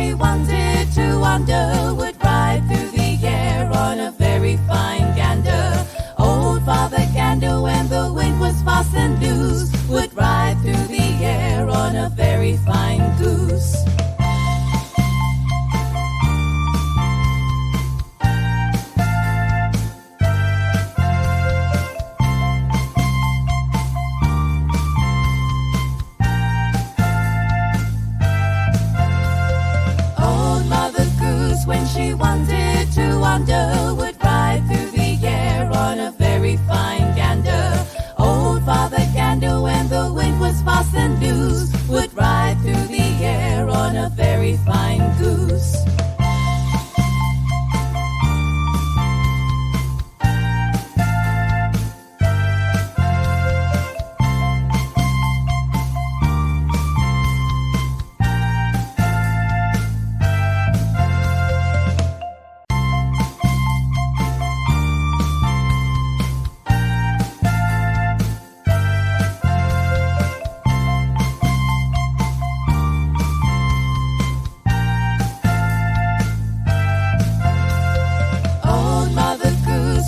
she wanted to wander she wanted to wander, would ride through the air on a very fine gander. Old Father Gander, when the wind was fast and loose, would ride through the air on a very fine goose.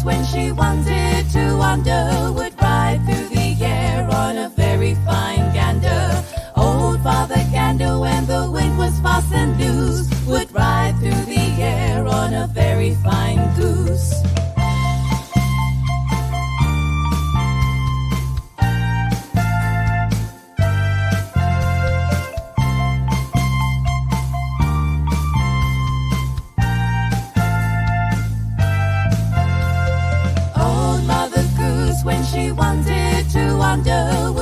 When she wanted to wander, would ride through the air on a very fine gander. Old Father Gander, when the wind was fast and loose, would ride through the air on a very fine she wanted to wander,